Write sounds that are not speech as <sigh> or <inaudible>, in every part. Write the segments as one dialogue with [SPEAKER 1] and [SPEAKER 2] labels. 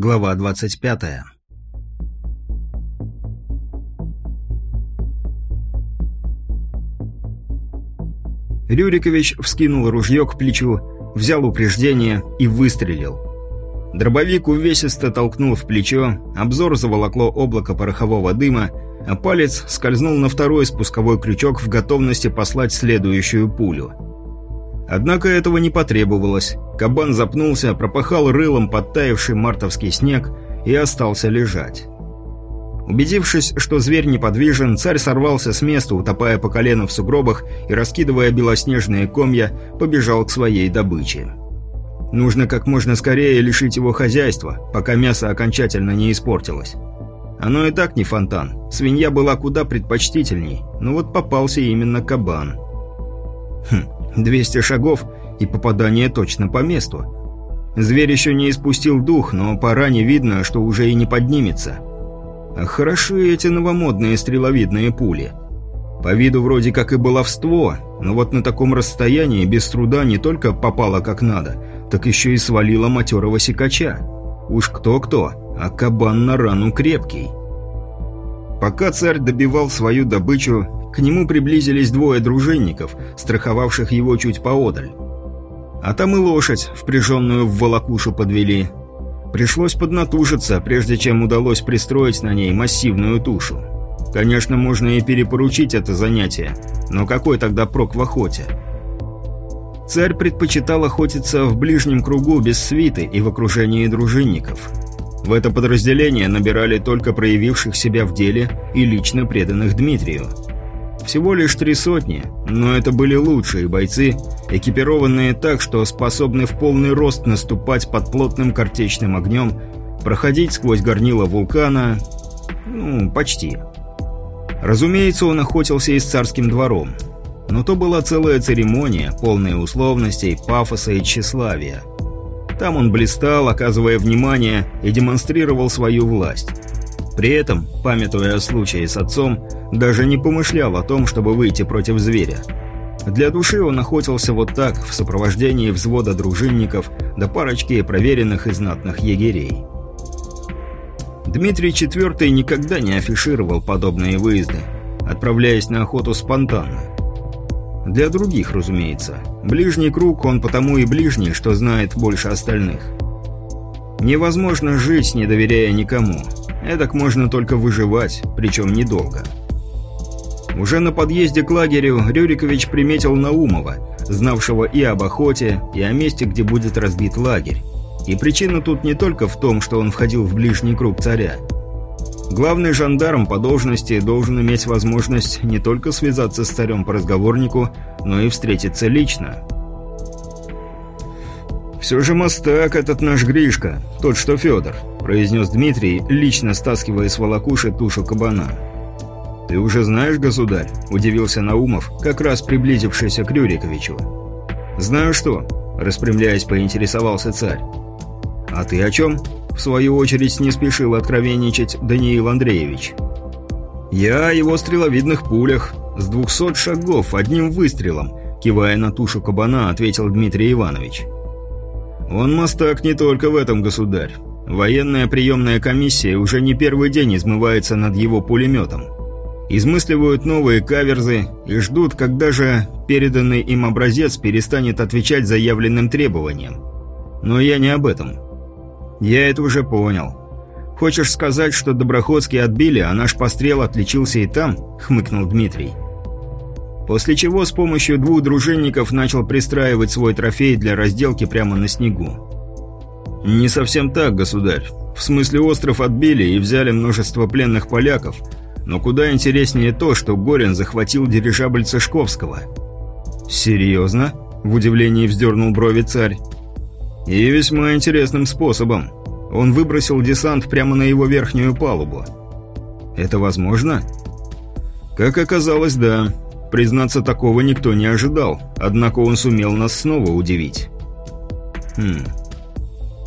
[SPEAKER 1] Глава 25. Рюрикович вскинул ружье к плечу, взял упреждение и выстрелил. Дробовик увесисто толкнул в плечо, обзор заволокло облако порохового дыма, а палец скользнул на второй спусковой крючок в готовности послать следующую пулю. Однако этого не потребовалось. Кабан запнулся, пропахал рылом подтаявший мартовский снег и остался лежать. Убедившись, что зверь неподвижен, царь сорвался с места, утопая по колено в сугробах и, раскидывая белоснежные комья, побежал к своей добыче. Нужно как можно скорее лишить его хозяйства, пока мясо окончательно не испортилось. Оно и так не фонтан. Свинья была куда предпочтительней, но вот попался именно кабан. Хм, 200 шагов и попадание точно по месту. Зверь еще не испустил дух, но по ране видно, что уже и не поднимется. Хороши эти новомодные стреловидные пули. По виду вроде как и баловство, но вот на таком расстоянии без труда не только попало как надо, так еще и свалило матерого сикача. Уж кто-кто, а кабан на рану крепкий. Пока царь добивал свою добычу, к нему приблизились двое дружинников, страховавших его чуть поодаль. А там и лошадь, впряженную в волокушу, подвели. Пришлось поднатужиться, прежде чем удалось пристроить на ней массивную тушу. Конечно, можно и перепоручить это занятие, но какой тогда прок в охоте? Царь предпочитал охотиться в ближнем кругу без свиты и в окружении дружинников. В это подразделение набирали только проявивших себя в деле и лично преданных Дмитрию. Всего лишь три сотни, но это были лучшие бойцы, экипированные так, что способны в полный рост наступать под плотным картечным огнем, проходить сквозь горнило вулкана... ну, почти. Разумеется, он охотился и с царским двором. Но то была целая церемония, полная условностей, пафоса и тщеславия. Там он блистал, оказывая внимание, и демонстрировал свою власть. При этом, памятуя о случае с отцом, даже не помышлял о том, чтобы выйти против зверя. Для души он охотился вот так, в сопровождении взвода дружинников до парочки проверенных и знатных егерей. Дмитрий IV никогда не афишировал подобные выезды, отправляясь на охоту спонтанно. Для других, разумеется. Ближний круг он потому и ближний, что знает больше остальных. Невозможно жить, не доверяя никому – Эдак можно только выживать, причем недолго. Уже на подъезде к лагерю Рюрикович приметил Наумова, знавшего и об охоте, и о месте, где будет разбит лагерь. И причина тут не только в том, что он входил в ближний круг царя. Главный жандарм по должности должен иметь возможность не только связаться с царем по разговорнику, но и встретиться лично. «Все же мастак этот наш Гришка, тот, что Федор», – произнес Дмитрий, лично стаскивая с волокуши тушу кабана. «Ты уже знаешь, государь?» – удивился Наумов, как раз приблизившийся к Рюриковичу. «Знаю что», – распрямляясь, поинтересовался царь. «А ты о чем?» – в свою очередь не спешил откровенничать Даниил Андреевич. «Я о его стреловидных пулях. С двухсот шагов, одним выстрелом», – кивая на тушу кабана, ответил Дмитрий Иванович. Он мастак не только в этом, государь. Военная приемная комиссия уже не первый день измывается над его пулеметом. Измысливают новые каверзы и ждут, когда же переданный им образец перестанет отвечать заявленным требованиям. Но я не об этом. Я это уже понял. Хочешь сказать, что Доброходский отбили, а наш пострел отличился и там? Хмыкнул Дмитрий. После чего с помощью двух дружинников начал пристраивать свой трофей для разделки прямо на снегу. «Не совсем так, государь. В смысле остров отбили и взяли множество пленных поляков, но куда интереснее то, что Горин захватил дирижабль Цышковского». «Серьезно?» – в удивлении вздернул брови царь. «И весьма интересным способом. Он выбросил десант прямо на его верхнюю палубу». «Это возможно?» «Как оказалось, да. Признаться, такого никто не ожидал, однако он сумел нас снова удивить. Хм.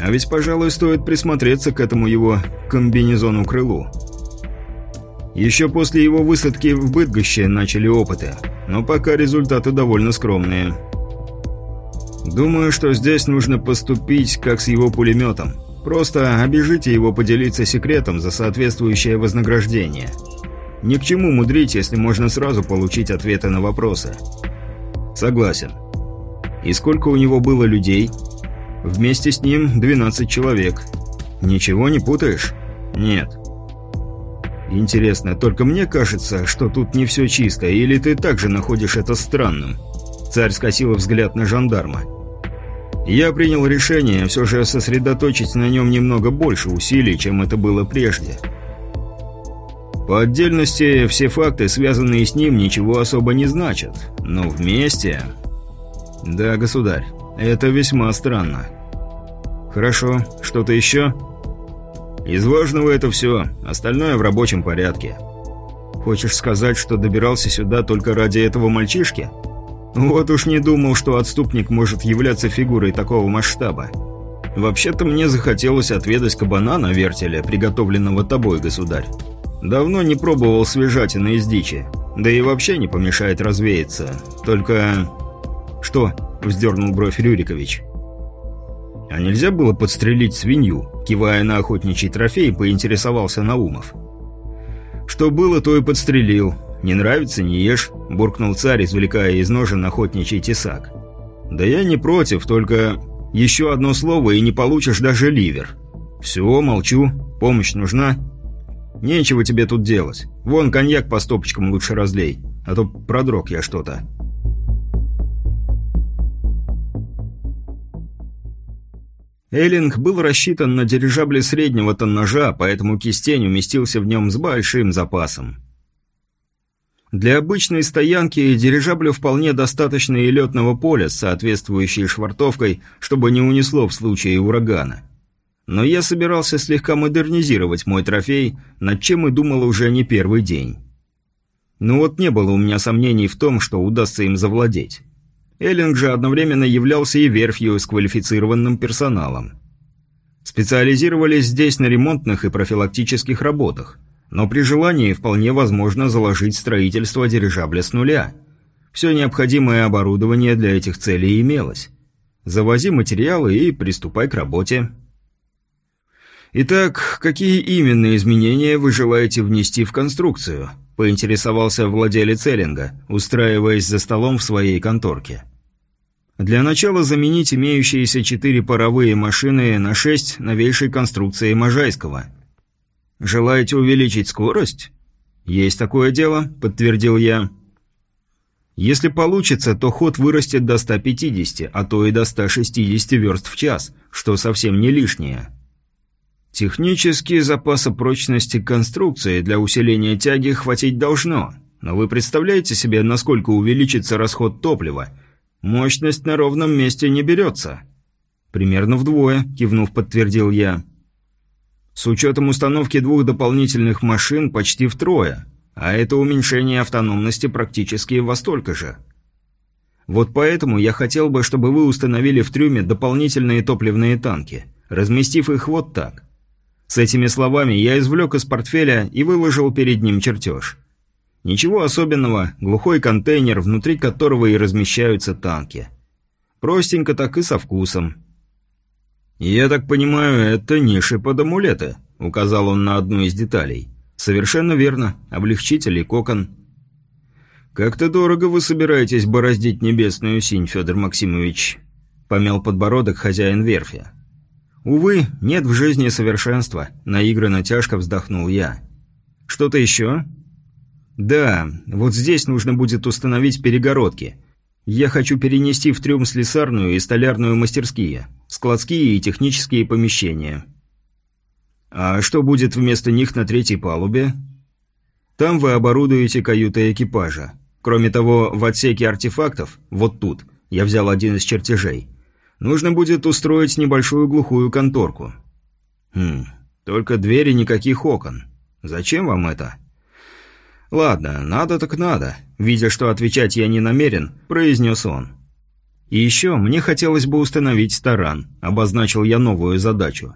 [SPEAKER 1] А ведь, пожалуй, стоит присмотреться к этому его комбинезону-крылу. Еще после его высадки в Бытгоще начали опыты, но пока результаты довольно скромные. Думаю, что здесь нужно поступить, как с его пулеметом. Просто обижите его поделиться секретом за соответствующее вознаграждение. Ни к чему мудрить, если можно сразу получить ответы на вопросы. Согласен. И сколько у него было людей? Вместе с ним 12 человек. Ничего не путаешь? Нет. Интересно, только мне кажется, что тут не все чисто, или ты также находишь это странным? Царь скосил взгляд на жандарма. Я принял решение все же сосредоточить на нем немного больше усилий, чем это было прежде. По отдельности, все факты, связанные с ним, ничего особо не значат. Но вместе... Да, государь, это весьма странно. Хорошо, что-то еще? Из важного это все, остальное в рабочем порядке. Хочешь сказать, что добирался сюда только ради этого мальчишки? Вот уж не думал, что отступник может являться фигурой такого масштаба. Вообще-то мне захотелось отведать кабана на вертеле, приготовленного тобой, государь. Давно не пробовал свежатины из дичи. Да и вообще не помешает развеяться. Только... Что? Вздернул бровь Рюрикович. А нельзя было подстрелить свинью? Кивая на охотничий трофей, поинтересовался Наумов. Что было, то и подстрелил. Не нравится, не ешь, буркнул царь, извлекая из ножен охотничий тесак. Да я не против, только... Еще одно слово, и не получишь даже ливер. Все, молчу. Помощь нужна? Нечего тебе тут делать. Вон коньяк по стопочкам лучше разлей, а то продрог я что-то. Эллинг был рассчитан на дирижабли среднего тоннажа, поэтому кистень уместился в нем с большим запасом. Для обычной стоянки дирижаблю вполне достаточно и летного поля с соответствующей швартовкой, чтобы не унесло в случае урагана. Но я собирался слегка модернизировать мой трофей, над чем и думал уже не первый день. Но вот не было у меня сомнений в том, что удастся им завладеть. Эллинг же одновременно являлся и верфью с квалифицированным персоналом. Специализировались здесь на ремонтных и профилактических работах, но при желании вполне возможно заложить строительство дирижабля с нуля. Все необходимое оборудование для этих целей имелось. Завози материалы и приступай к работе. «Итак, какие именно изменения вы желаете внести в конструкцию?» – поинтересовался владелец Эллинга, устраиваясь за столом в своей конторке. «Для начала заменить имеющиеся четыре паровые машины на шесть новейшей конструкции Можайского». «Желаете увеличить скорость?» «Есть такое дело», – подтвердил я. «Если получится, то ход вырастет до 150, а то и до 160 верст в час, что совсем не лишнее». Технические запасы прочности конструкции для усиления тяги хватить должно. Но вы представляете себе, насколько увеличится расход топлива? Мощность на ровном месте не берется. Примерно вдвое, кивнув, подтвердил я. С учетом установки двух дополнительных машин почти втрое, а это уменьшение автономности практически во столько же. Вот поэтому я хотел бы, чтобы вы установили в трюме дополнительные топливные танки, разместив их вот так. С этими словами я извлек из портфеля и выложил перед ним чертеж. Ничего особенного, глухой контейнер, внутри которого и размещаются танки. Простенько так и со вкусом. «Я так понимаю, это ниши под амулеты», — указал он на одну из деталей. «Совершенно верно. Облегчитель и кокон». «Как-то дорого вы собираетесь бороздить небесную синь, Федор Максимович», — помял подбородок хозяин верфи. «Увы, нет в жизни совершенства», — наигранно тяжко вздохнул я. «Что-то еще?» «Да, вот здесь нужно будет установить перегородки. Я хочу перенести в трюм слесарную и столярную мастерские, складские и технические помещения». «А что будет вместо них на третьей палубе?» «Там вы оборудуете каюты экипажа. Кроме того, в отсеке артефактов, вот тут, я взял один из чертежей, Нужно будет устроить небольшую глухую конторку. Хм, только двери никаких окон. Зачем вам это? Ладно, надо так надо. Видя, что отвечать я не намерен, произнес он. И еще мне хотелось бы установить таран, обозначил я новую задачу.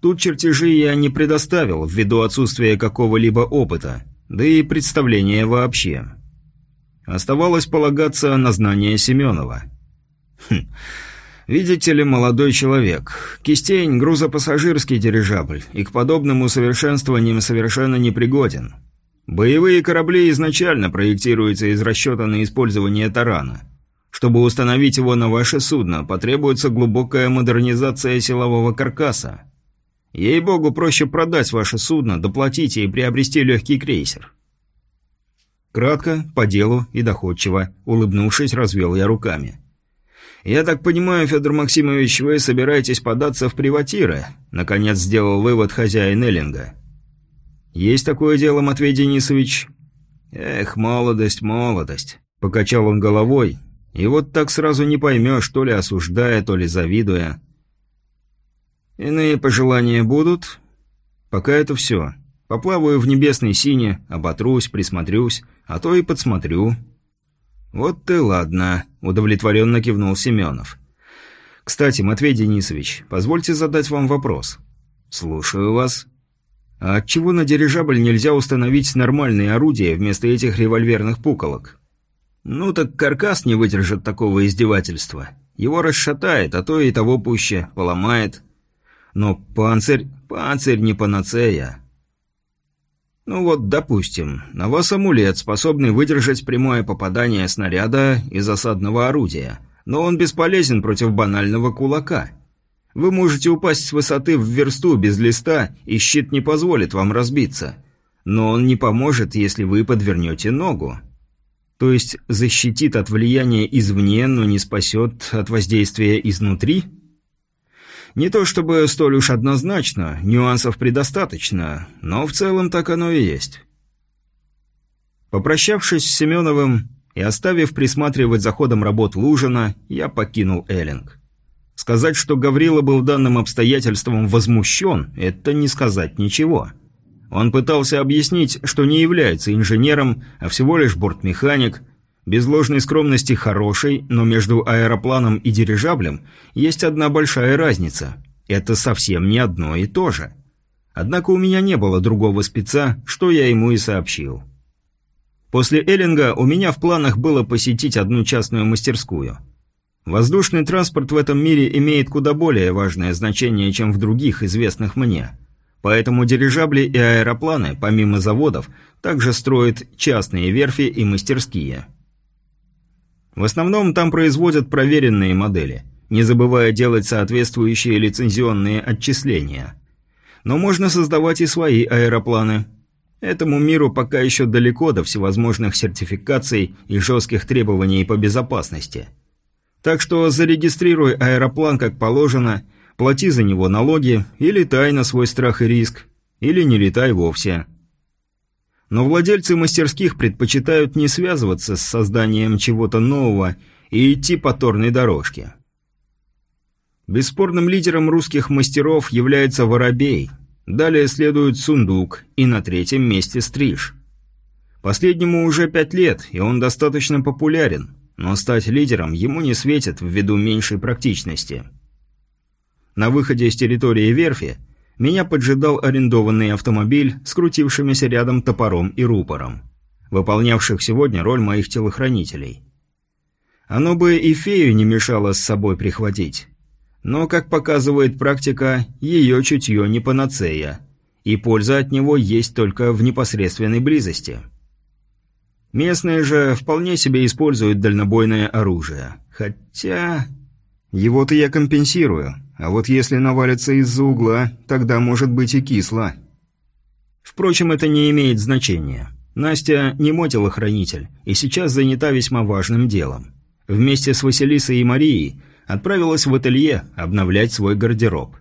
[SPEAKER 1] Тут чертежи я не предоставил ввиду отсутствия какого-либо опыта, да и представления вообще. Оставалось полагаться на знания Семенова. Хм. «Видите ли, молодой человек, Кистень – грузопассажирский дирижабль, и к подобному совершенствованиям совершенно непригоден. Боевые корабли изначально проектируются из расчета на использование тарана. Чтобы установить его на ваше судно, потребуется глубокая модернизация силового каркаса. Ей-богу, проще продать ваше судно, доплатить и приобрести легкий крейсер». Кратко, по делу и доходчиво, улыбнувшись, развел я руками. «Я так понимаю, Федор Максимович, вы собираетесь податься в приватиры?» Наконец сделал вывод хозяин Эллинга. «Есть такое дело, Матвей Денисович?» «Эх, молодость, молодость!» Покачал он головой, и вот так сразу не поймешь, то ли осуждая, то ли завидуя. «Иные пожелания будут?» «Пока это все. Поплаваю в небесной сине, оботрусь, присмотрюсь, а то и подсмотрю». «Вот ты ладно», – удовлетворенно кивнул Семенов. «Кстати, Матвей Денисович, позвольте задать вам вопрос». «Слушаю вас». «А отчего на дирижабль нельзя установить нормальные орудия вместо этих револьверных пуколок?» «Ну так каркас не выдержит такого издевательства. Его расшатает, а то и того пуще, поломает. Но панцирь... панцирь не панацея. Ну вот, допустим, на вас амулет, способный выдержать прямое попадание снаряда и засадного орудия, но он бесполезен против банального кулака. Вы можете упасть с высоты в версту без листа, и щит не позволит вам разбиться. Но он не поможет, если вы подвернете ногу. То есть защитит от влияния извне, но не спасет от воздействия изнутри – не то чтобы столь уж однозначно, нюансов предостаточно, но в целом так оно и есть. Попрощавшись с Семеновым и оставив присматривать за ходом работ Лужина, я покинул Эллинг. Сказать, что Гаврила был данным обстоятельством возмущен, это не сказать ничего. Он пытался объяснить, что не является инженером, а всего лишь бортмеханик, без ложной скромности хороший, но между аэропланом и дирижаблем есть одна большая разница. Это совсем не одно и то же. Однако у меня не было другого спеца, что я ему и сообщил. После Эллинга у меня в планах было посетить одну частную мастерскую. Воздушный транспорт в этом мире имеет куда более важное значение, чем в других известных мне. Поэтому дирижабли и аэропланы, помимо заводов, также строят частные верфи и мастерские – в основном там производят проверенные модели, не забывая делать соответствующие лицензионные отчисления. Но можно создавать и свои аэропланы. Этому миру пока еще далеко до всевозможных сертификаций и жестких требований по безопасности. Так что зарегистрируй аэроплан как положено, плати за него налоги и летай на свой страх и риск, или не летай вовсе – но владельцы мастерских предпочитают не связываться с созданием чего-то нового и идти по торной дорожке. Бесспорным лидером русских мастеров является Воробей, далее следует Сундук и на третьем месте Стриж. Последнему уже пять лет, и он достаточно популярен, но стать лидером ему не светит ввиду меньшей практичности. На выходе с территории верфи – меня поджидал арендованный автомобиль с крутившимися рядом топором и рупором, выполнявших сегодня роль моих телохранителей. Оно бы и фею не мешало с собой прихватить. Но, как показывает практика, ее чутье не панацея, и польза от него есть только в непосредственной близости. Местные же вполне себе используют дальнобойное оружие. Хотя... Его-то я компенсирую. А вот если навалится из-за угла, тогда может быть и кисло. Впрочем, это не имеет значения. Настя не мой телохранитель, и сейчас занята весьма важным делом. Вместе с Василисой и Марией отправилась в ателье обновлять свой гардероб.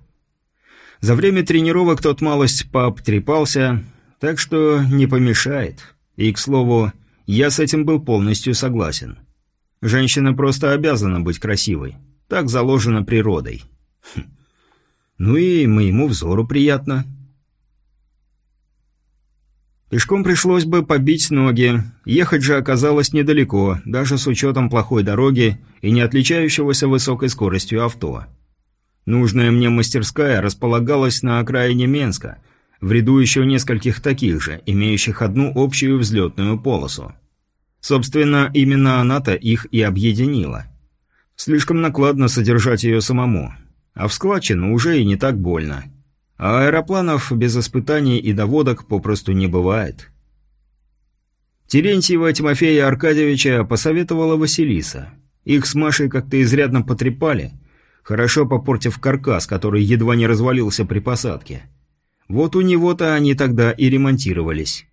[SPEAKER 1] За время тренировок тот малость пообтрепался, так что не помешает. И, к слову, я с этим был полностью согласен. Женщина просто обязана быть красивой. Так заложено природой. Хм. Ну и моему взору приятно. Пешком пришлось бы побить ноги. Ехать же оказалось недалеко, даже с учетом плохой дороги и не отличающегося высокой скоростью авто. Нужная мне мастерская располагалась на окраине Менска, в ряду еще нескольких таких же, имеющих одну общую взлетную полосу. Собственно, именно она-то их и объединила. Слишком накладно содержать ее самому. А в складчину уже и не так больно. А аэропланов без испытаний и доводок попросту не бывает. Терентьева Тимофея Аркадьевича посоветовала Василиса. Их с Машей как-то изрядно потрепали, хорошо попортив каркас, который едва не развалился при посадке. Вот у него-то они тогда и ремонтировались.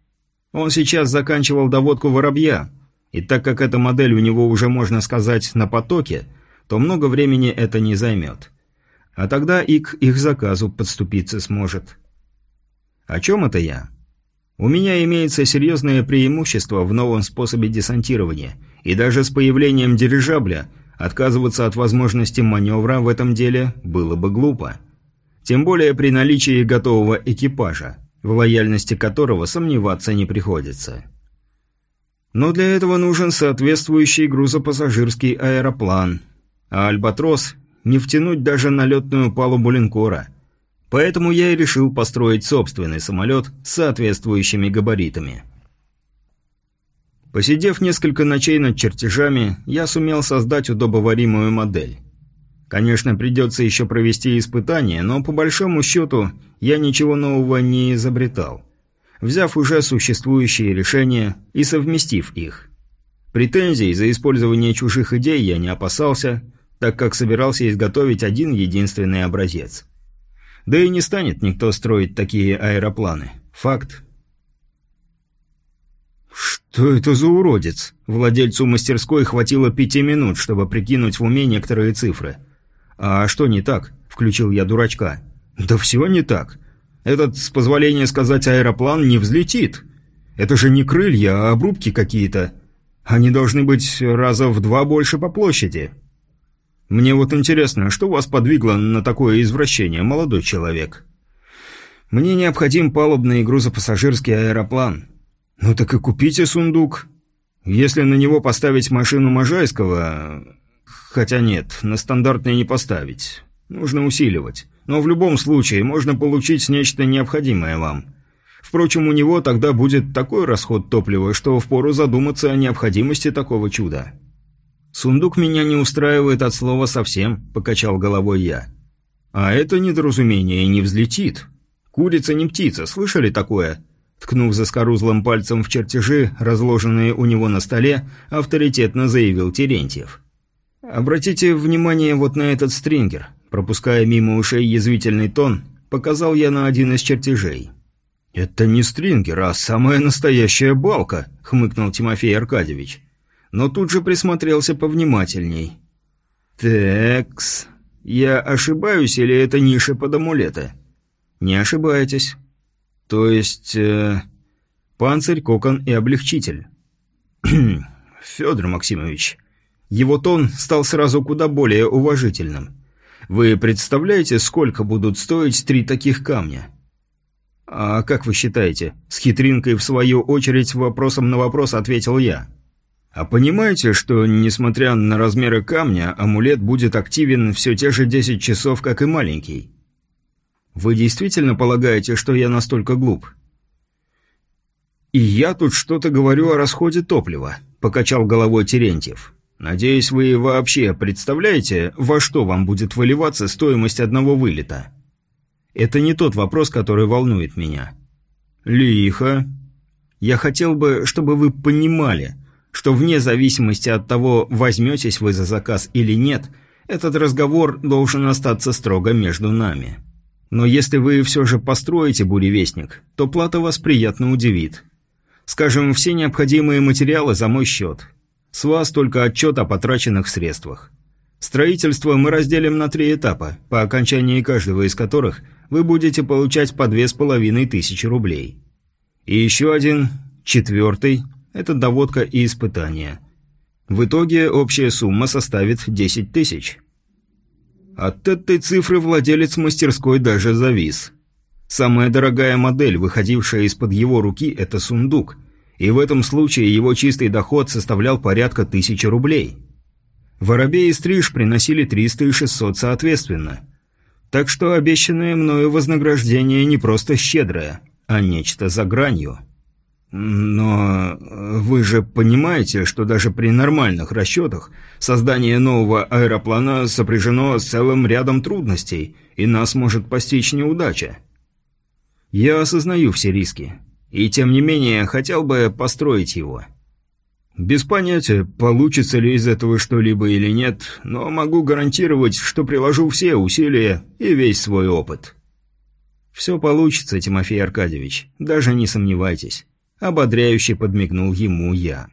[SPEAKER 1] Он сейчас заканчивал доводку воробья, и так как эта модель у него уже, можно сказать, на потоке, то много времени это не займет. А тогда и к их заказу подступиться сможет. О чем это я? У меня имеется серьезное преимущество в новом способе десантирования, и даже с появлением дирижабля отказываться от возможности маневра в этом деле было бы глупо. Тем более при наличии готового экипажа, в лояльности которого сомневаться не приходится. Но для этого нужен соответствующий грузопассажирский аэроплан, а «Альбатрос» не втянуть даже на летную палубу линкора – Поэтому я и решил построить собственный самолет с соответствующими габаритами. Посидев несколько ночей над чертежами, я сумел создать удобоваримую модель. Конечно, придется еще провести испытания, но по большому счету я ничего нового не изобретал, взяв уже существующие решения и совместив их. Претензий за использование чужих идей я не опасался, так как собирался изготовить один единственный образец – да и не станет никто строить такие аэропланы. Факт. Что это за уродец? Владельцу мастерской хватило пяти минут, чтобы прикинуть в уме некоторые цифры. А что не так? Включил я дурачка. Да все не так. Этот, с позволения сказать, аэроплан не взлетит. Это же не крылья, а обрубки какие-то. Они должны быть раза в два больше по площади. Мне вот интересно, что вас подвигло на такое извращение, молодой человек? Мне необходим палубный грузопассажирский аэроплан. Ну так и купите сундук. Если на него поставить машину Можайского... Хотя нет, на стандартный не поставить. Нужно усиливать. Но в любом случае можно получить нечто необходимое вам. Впрочем, у него тогда будет такой расход топлива, что впору задуматься о необходимости такого чуда. «Сундук меня не устраивает от слова совсем», – покачал головой я. «А это недоразумение не взлетит. Курица не птица, слышали такое?» Ткнув заскорузлым пальцем в чертежи, разложенные у него на столе, авторитетно заявил Терентьев. «Обратите внимание вот на этот стрингер», пропуская мимо ушей язвительный тон, показал я на один из чертежей. «Это не стрингер, а самая настоящая балка», — хмыкнул Тимофей Аркадьевич но тут же присмотрелся повнимательней. «Текс, я ошибаюсь или это ниша под амулеты?» «Не ошибаетесь. То есть... Э, панцирь, кокон и облегчитель». <clears throat> «Федор Максимович...» Его тон стал сразу куда более уважительным. «Вы представляете, сколько будут стоить три таких камня?» «А как вы считаете?» С хитринкой, в свою очередь, вопросом на вопрос ответил я. А понимаете, что, несмотря на размеры камня, амулет будет активен все те же 10 часов, как и маленький? Вы действительно полагаете, что я настолько глуп? И я тут что-то говорю о расходе топлива, покачал головой Терентьев. Надеюсь, вы вообще представляете, во что вам будет выливаться стоимость одного вылета? Это не тот вопрос, который волнует меня. Лихо. Я хотел бы, чтобы вы понимали – что вне зависимости от того, возьметесь вы за заказ или нет, этот разговор должен остаться строго между нами. Но если вы все же построите буревестник, то плата вас приятно удивит. Скажем, все необходимые материалы за мой счет. С вас только отчет о потраченных средствах. Строительство мы разделим на три этапа, по окончании каждого из которых вы будете получать по две с половиной тысячи рублей. И еще один, четвертый – это доводка и испытание. В итоге общая сумма составит 10 тысяч. От этой цифры владелец мастерской даже завис. Самая дорогая модель, выходившая из-под его руки, это сундук, и в этом случае его чистый доход составлял порядка тысячи рублей. Воробей и стриж приносили 300 и 600 соответственно. Так что обещанное мною вознаграждение не просто щедрое, а нечто за гранью. Но вы же понимаете, что даже при нормальных расчетах создание нового аэроплана сопряжено с целым рядом трудностей, и нас может постичь неудача. Я осознаю все риски, и тем не менее хотел бы построить его. Без понятия, получится ли из этого что-либо или нет, но могу гарантировать, что приложу все усилия и весь свой опыт. Все получится, Тимофей Аркадьевич, даже не сомневайтесь. Ободряюще подмигнул ему я.